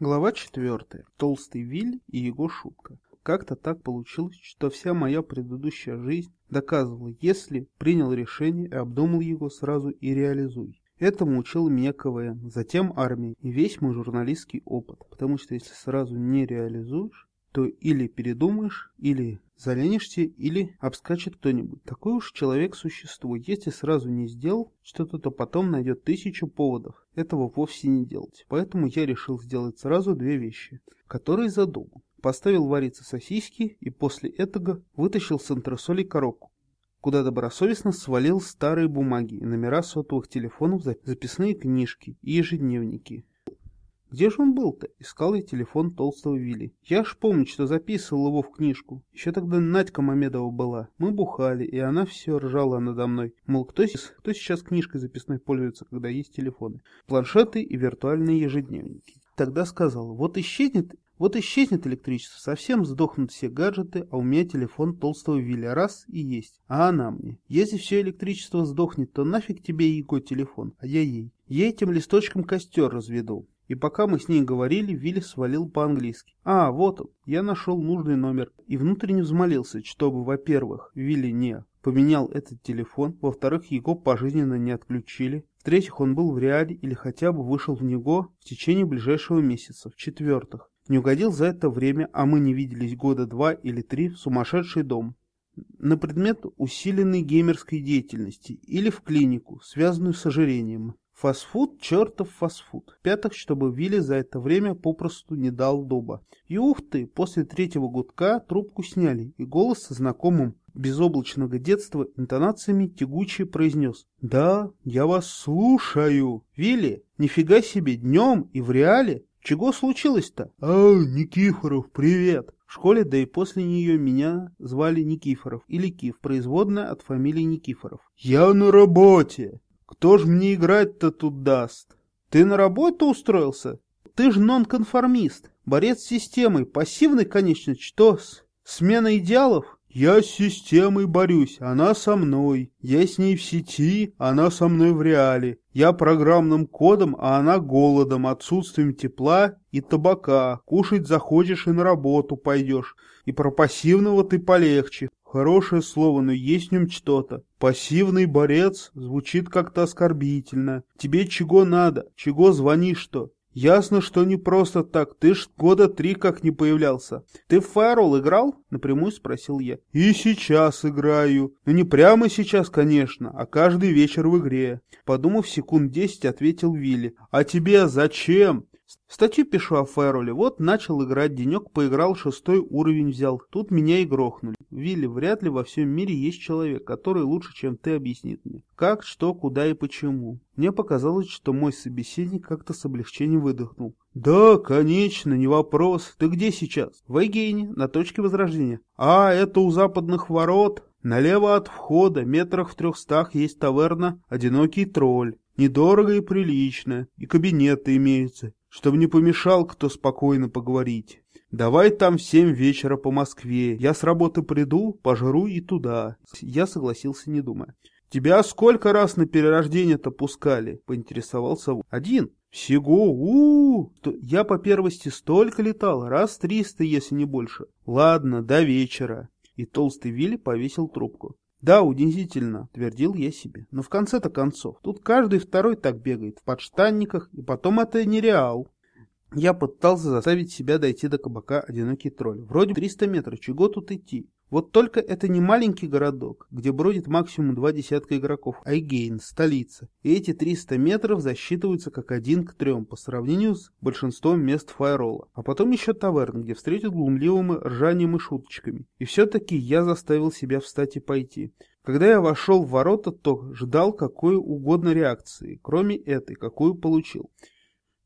Глава четвертая. Толстый Виль и его шутка. Как-то так получилось, что вся моя предыдущая жизнь доказывала, если принял решение и обдумал его сразу и реализуй. Этому учил меня КВН, затем армия и весь мой журналистский опыт, потому что если сразу не реализуешь, то или передумаешь, или заленишься, или обскачет кто-нибудь. Такой уж человек существует. Если сразу не сделал что-то, то потом найдет тысячу поводов этого вовсе не делать. Поэтому я решил сделать сразу две вещи, которые задумал. Поставил вариться сосиски и после этого вытащил с антресолей коробку, куда добросовестно свалил старые бумаги номера сотовых телефонов, записные книжки и ежедневники. Где же он был-то? Искал я телефон толстого Вилли. Я ж помню, что записывал его в книжку. Еще тогда Надька Мамедова была. Мы бухали, и она все ржала надо мной. Мол, кто, кто сейчас книжкой записной пользуется, когда есть телефоны? Планшеты и виртуальные ежедневники. Тогда сказал, вот исчезнет вот исчезнет электричество, совсем сдохнут все гаджеты, а у меня телефон толстого Вилля раз и есть. А она мне. Если все электричество сдохнет, то нафиг тебе его телефон, а я ей. Я этим листочком костер разведу. И пока мы с ней говорили, Вилли свалил по-английски. А, вот он. Я нашел нужный номер и внутренне взмолился, чтобы, во-первых, Вилли не поменял этот телефон, во-вторых, его пожизненно не отключили, в-третьих, он был в реале или хотя бы вышел в него в течение ближайшего месяца, в-четвертых, не угодил за это время, а мы не виделись года два или три в сумасшедший дом на предмет усиленной геймерской деятельности или в клинику, связанную с ожирением. Фастфуд, чертов фастфуд. Пятых, чтобы Вилли за это время попросту не дал дуба. И ух ты, после третьего гудка трубку сняли, и голос со знакомым безоблачного детства интонациями тягуче произнес. «Да, я вас слушаю. Вилли, нифига себе, днем и в реале? Чего случилось-то?» «А, Никифоров, привет!» В школе, да и после нее меня звали Никифоров или Киф, производная от фамилии Никифоров. «Я на работе!» Кто ж мне играть-то тут даст? Ты на работу устроился? Ты ж нонконформист, борец с системой, пассивный, конечно, что с? Смена идеалов? Я с системой борюсь, она со мной. Я с ней в сети, она со мной в реале. Я программным кодом, а она голодом, отсутствием тепла и табака. Кушать захочешь и на работу пойдешь. И про пассивного ты полегче. Хорошее слово, но есть в нем что-то. Пассивный борец звучит как-то оскорбительно. Тебе чего надо? Чего звонишь-то? Ясно, что не просто так. Ты ж года три как не появлялся. Ты в Фаерол играл? Напрямую спросил я. И сейчас играю. Но не прямо сейчас, конечно, а каждый вечер в игре. Подумав секунд десять, ответил Вилли. А тебе зачем? Статью пишу о Файроле. Вот начал играть, денек поиграл, шестой уровень взял. Тут меня и грохнули. Вилли, вряд ли во всем мире есть человек, который лучше, чем ты, объяснит мне. Как, что, куда и почему. Мне показалось, что мой собеседник как-то с облегчением выдохнул. «Да, конечно, не вопрос. Ты где сейчас?» «В Эйгейне, на точке возрождения». «А, это у западных ворот?» «Налево от входа, метрах в трехстах, есть таверна «Одинокий тролль». Недорого и прилично, и кабинеты имеются чтобы не помешал кто спокойно поговорить. Давай там в семь вечера по Москве. Я с работы приду, пожру и туда. Я согласился, не думая. Тебя сколько раз на перерождение-то пускали? Поинтересовался. Один. Всего, у, -у, -у. Я по первости столько летал, раз триста, если не больше. Ладно, до вечера. И толстый Вилли повесил трубку. Да, унизительно, твердил я себе. Но в конце-то концов, тут каждый второй так бегает, в подштанниках, и потом это нереал. Я пытался заставить себя дойти до кабака «Одинокий тролль». Вроде 300 метров, чего тут идти? Вот только это не маленький городок, где бродит максимум два десятка игроков, а столица. И эти 300 метров засчитываются как один к трем по сравнению с большинством мест фаерола. А потом еще таверн, где встретят глумливым ржанием и шуточками. И все-таки я заставил себя встать и пойти. Когда я вошел в ворота, то ждал какой угодно реакции, кроме этой, какую получил.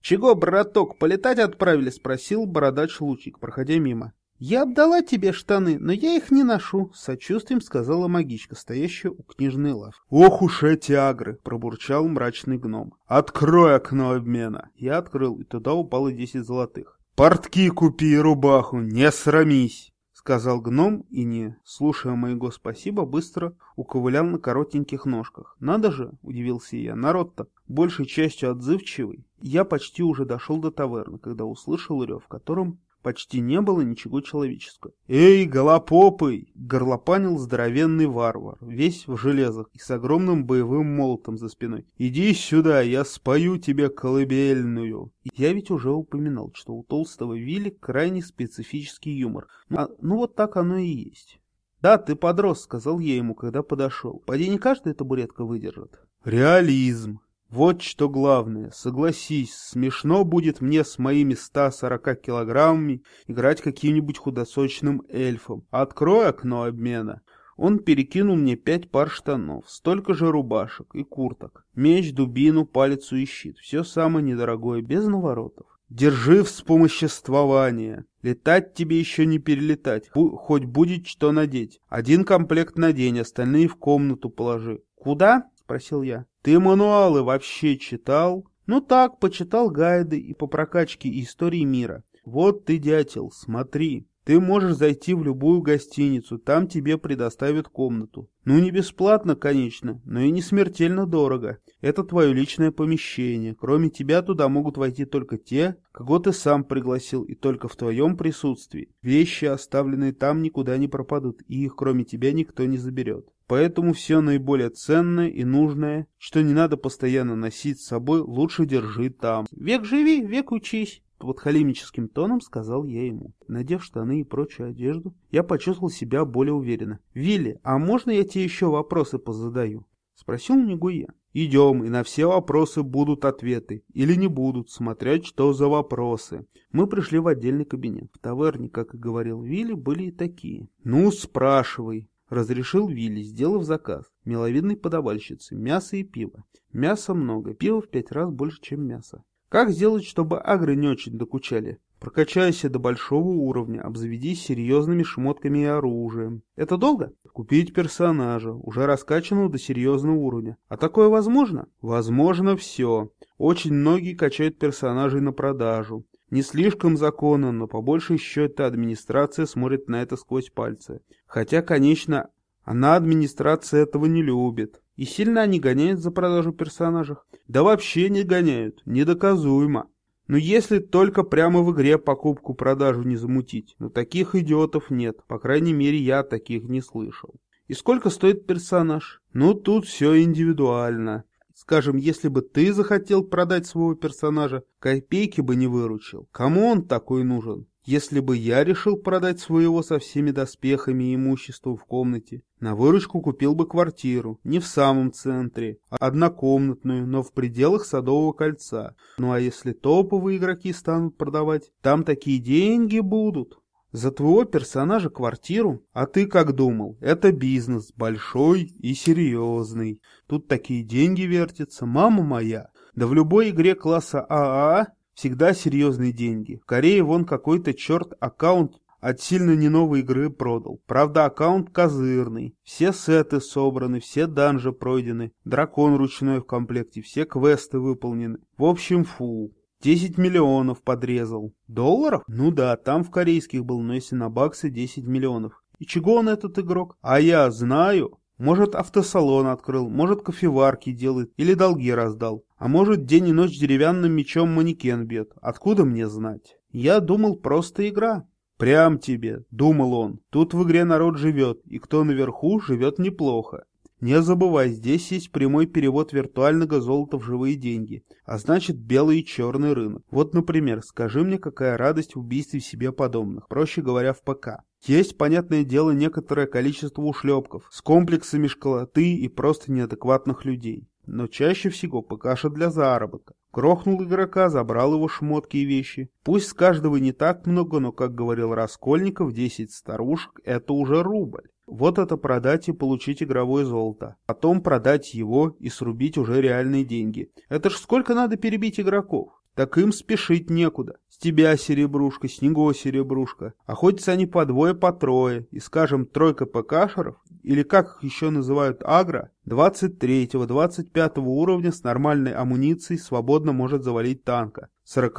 «Чего, браток, полетать отправили?» — спросил бородач Лучик, проходя мимо. «Я обдала тебе штаны, но я их не ношу», — сочувствием сказала магичка, стоящая у книжной лавки. «Ох уж эти агры!» — пробурчал мрачный гном. «Открой окно обмена!» Я открыл, и туда упало десять золотых. «Портки купи и рубаху, не срамись!» сказал гном и, не слушая моего спасибо, быстро уковылял на коротеньких ножках. «Надо же!» — удивился я. «Народ-то большей частью отзывчивый». Я почти уже дошел до таверны, когда услышал рев, в котором почти не было ничего человеческого. «Эй, голопопый!» — горлопанил здоровенный варвар, весь в железах и с огромным боевым молотом за спиной. «Иди сюда, я спою тебе колыбельную!» Я ведь уже упоминал, что у толстого Вилли крайне специфический юмор. А, ну вот так оно и есть. «Да, ты подрос», — сказал я ему, когда подошел. «Поди не каждая табуретка выдержит». «Реализм», вот что главное, согласись, смешно будет мне с моими 140 килограммами играть каким-нибудь худосочным эльфом. Открой окно обмена. Он перекинул мне пять пар штанов, столько же рубашек и курток, меч, дубину, палицу и щит. Все самое недорогое, без наворотов. Держи вспомоществование. Летать тебе еще не перелетать, хоть будет что надеть. Один комплект надень, остальные в комнату положи. Куда? Спросил я. «Ты мануалы вообще читал?» «Ну так, почитал гайды и по прокачке истории мира. Вот ты, дятел, смотри. Ты можешь зайти в любую гостиницу, там тебе предоставят комнату. Ну не бесплатно, конечно, но и не смертельно дорого. Это твое личное помещение. Кроме тебя туда могут войти только те, кого ты сам пригласил, и только в твоем присутствии. Вещи, оставленные там, никуда не пропадут, и их кроме тебя никто не заберет. Поэтому все наиболее ценное и нужное, что не надо постоянно носить с собой, лучше держи там. Век живи, век учись подхалимическим тоном сказал я ему. Надев штаны и прочую одежду, я почувствовал себя более уверенно. «Вилли, а можно я тебе еще вопросы позадаю?» Спросил у я. «Идем, и на все вопросы будут ответы. Или не будут, смотря что за вопросы». Мы пришли в отдельный кабинет. В таверне, как и говорил Вилли, были и такие. «Ну, спрашивай», — разрешил Вилли, сделав заказ. Миловидной подавальщицы, мясо и пиво. Мяса много, пива в пять раз больше, чем мясо. Как сделать, чтобы агры не очень докучали? Прокачайся до большого уровня, обзаведись серьезными шмотками и оружием. Это долго? Купить персонажа, уже раскачанного до серьезного уровня. А такое возможно? Возможно все. Очень многие качают персонажей на продажу. Не слишком законно, но по большей счету администрация смотрит на это сквозь пальцы. Хотя, конечно, она администрация этого не любит. И сильно они гоняют за продажу персонажей? Да вообще не гоняют, недоказуемо. Но если только прямо в игре покупку-продажу не замутить. Но таких идиотов нет, по крайней мере я таких не слышал. И сколько стоит персонаж? Ну тут все индивидуально. Скажем, если бы ты захотел продать своего персонажа, копейки бы не выручил. Кому он такой нужен? Если бы я решил продать своего со всеми доспехами и имуществом в комнате, на выручку купил бы квартиру, не в самом центре, а однокомнатную, но в пределах Садового кольца. Ну а если топовые игроки станут продавать, там такие деньги будут. За твоего персонажа квартиру? А ты как думал? Это бизнес, большой и серьезный. Тут такие деньги вертятся, мама моя. Да в любой игре класса АА Всегда серьезные деньги. В Корее вон какой-то черт аккаунт от сильно не новой игры продал. Правда, аккаунт козырный. Все сеты собраны, все данжи пройдены, дракон ручной в комплекте, все квесты выполнены. В общем, фу. 10 миллионов подрезал. Долларов? Ну да, там в корейских был, но если на баксы 10 миллионов. И чего он этот игрок? А я знаю. Может, автосалон открыл, может, кофеварки делает или долги раздал. А может, день и ночь деревянным мечом манекен бьет. Откуда мне знать? Я думал, просто игра. Прям тебе, думал он. Тут в игре народ живет, и кто наверху, живет неплохо. Не забывай, здесь есть прямой перевод виртуального золота в живые деньги, а значит белый и черный рынок. Вот, например, скажи мне, какая радость в убийстве себе подобных, проще говоря, в ПК. Есть, понятное дело, некоторое количество ушлепков с комплексами школоты и просто неадекватных людей но чаще всего ПКша для заработка. Крохнул игрока, забрал его шмотки и вещи. Пусть с каждого не так много, но, как говорил Раскольников, 10 старушек – это уже рубль. Вот это продать и получить игровое золото. Потом продать его и срубить уже реальные деньги. Это ж сколько надо перебить игроков? Так им спешить некуда. С тебя серебрушка, с него серебрушка. Охотятся они по двое, по трое. И, скажем, тройка ПКшеров, или как их еще называют агро, 23-25 уровня с нормальной амуницией свободно может завалить танка. 40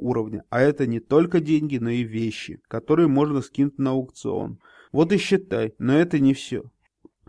уровня. А это не только деньги, но и вещи, которые можно скинуть на аукцион. Вот и считай, но это не все.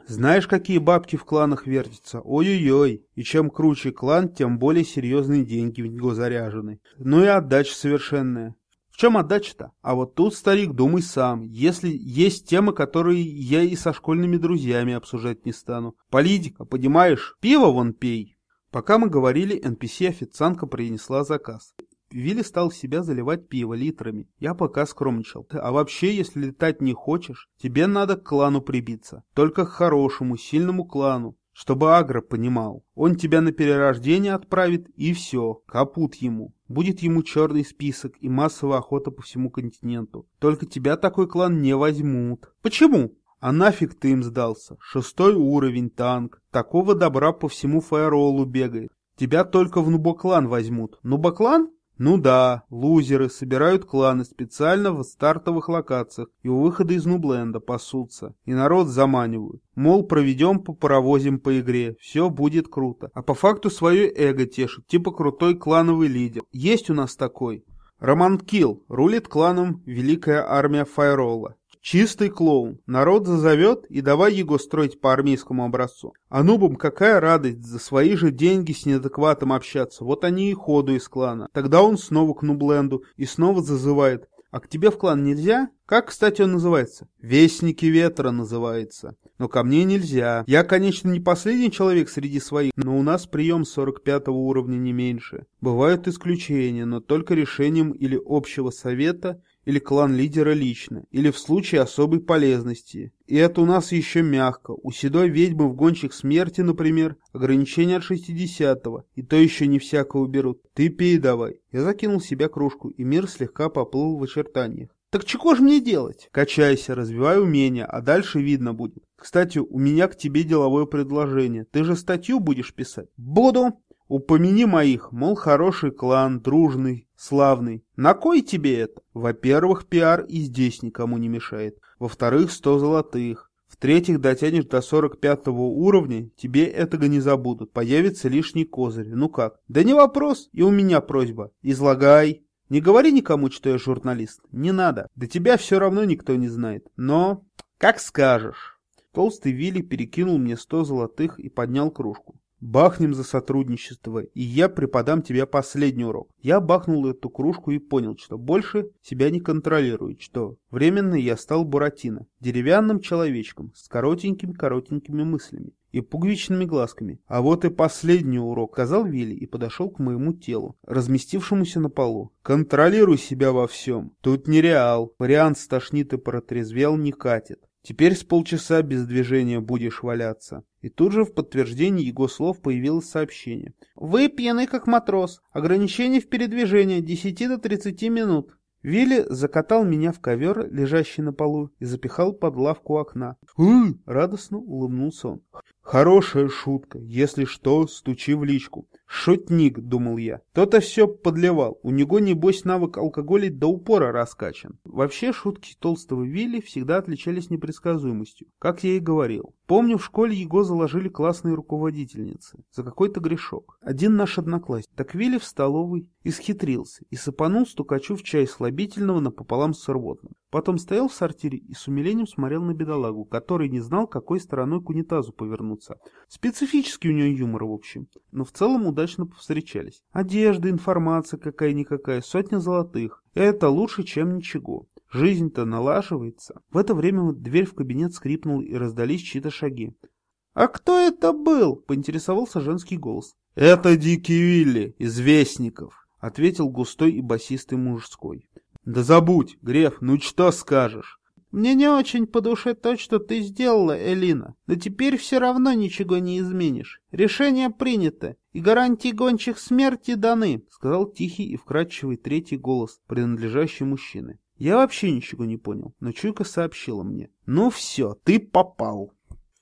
Знаешь, какие бабки в кланах вертятся? Ой-ой-ой. И чем круче клан, тем более серьезные деньги в него заряжены. Ну и отдача совершенная. В чем отдача-то? А вот тут, старик, думай сам. Если есть темы, которые я и со школьными друзьями обсуждать не стану. Политика, понимаешь? Пиво вон пей. Пока мы говорили, NPC-официантка принесла заказ. Вилли стал себя заливать пиво литрами. Я пока скромничал. А вообще, если летать не хочешь, тебе надо к клану прибиться. Только к хорошему, сильному клану. Чтобы Агро понимал. Он тебя на перерождение отправит, и все, капут ему. Будет ему черный список и массовая охота по всему континенту. Только тебя такой клан не возьмут. Почему? А нафиг ты им сдался? Шестой уровень танк. Такого добра по всему фаеролу бегает. Тебя только в Нубоклан возьмут. Нубоклан? Ну да, лузеры собирают кланы специально в стартовых локациях и у выхода из Нубленда пасутся. И народ заманивают. Мол, проведем по паровозим по игре, все будет круто. А по факту свое эго тешит, типа крутой клановый лидер. Есть у нас такой. Роман Килл рулит кланом Великая Армия Файрола. Чистый клоун. Народ зазовет и давай его строить по армейскому образцу. А нубам какая радость за свои же деньги с неадекватом общаться. Вот они и ходу из клана. Тогда он снова к нубленду и снова зазывает. А к тебе в клан нельзя? Как, кстати, он называется? Вестники ветра называется. Но ко мне нельзя. Я, конечно, не последний человек среди своих, но у нас прием 45 уровня не меньше. Бывают исключения, но только решением или общего совета, или клан лидера лично, или в случае особой полезности. И это у нас еще мягко. У седой ведьмы в гонщик смерти, например, ограничение от 60-го, и то еще не всякого берут. Ты пей давай. Я закинул в себя кружку, и мир слегка поплыл в очертаниях. Так чего же мне делать? Качайся, развивай умения, а дальше видно будет. Кстати, у меня к тебе деловое предложение. Ты же статью будешь писать? Буду. Упомяни моих, мол, хороший клан, дружный, славный. На кой тебе это? Во-первых, пиар и здесь никому не мешает. Во-вторых, сто золотых. В-третьих, дотянешь до 45 уровня, тебе этого не забудут. Появится лишний козырь. Ну как? Да не вопрос. И у меня просьба. Излагай. Не говори никому, что я журналист. Не надо. До тебя все равно никто не знает. Но, как скажешь. Толстый Вилли перекинул мне сто золотых и поднял кружку. Бахнем за сотрудничество, и я преподам тебе последний урок. Я бахнул эту кружку и понял, что больше себя не контролирую, что временно я стал Буратино, деревянным человечком с коротенькими-коротенькими мыслями и пуговичными глазками. А вот и последний урок, сказал Вилли и подошел к моему телу, разместившемуся на полу. Контролируй себя во всем. Тут не реал. Вариант стошнит и протрезвел не катит. Теперь с полчаса без движения будешь валяться. И тут же в подтверждении его слов появилось сообщение. Вы пьяны как матрос. Ограничение в передвижении 10 до 30 минут. Вилли закатал меня в ковер, лежащий на полу, и запихал под лавку окна. «Уй!» — радостно улыбнулся он. «Хорошая шутка. Если что, стучи в личку. Шутник, думал я. То-то все подливал. У него, небось, навык алкоголя до упора раскачан. Вообще, шутки толстого Вилли всегда отличались непредсказуемостью, как я и говорил. Помню, в школе его заложили классные руководительницы за какой-то грешок. Один наш одноклассник. Так Вилли в столовой исхитрился и сыпанул стукачу в чай слабительного напополам с рвотным. Потом стоял в сортире и с умилением смотрел на бедолагу, который не знал, какой стороной к унитазу повернуться. Специфический у него юмор, в общем. Но в целом удачно повстречались. Одежда, информация какая-никакая, сотня золотых. Это лучше, чем ничего. Жизнь-то налаживается. В это время дверь в кабинет скрипнула и раздались чьи-то шаги. «А кто это был?» — поинтересовался женский голос. «Это Дикий Вилли из Вестников», — ответил густой и басистый мужской. «Да забудь, Греф, ну что скажешь?» «Мне не очень по душе то, что ты сделала, Элина, но теперь все равно ничего не изменишь. Решение принято, и гарантии гончих смерти даны», — сказал тихий и вкрадчивый третий голос, принадлежащий мужчине. Я вообще ничего не понял, но чуйка сообщила мне. «Ну все, ты попал».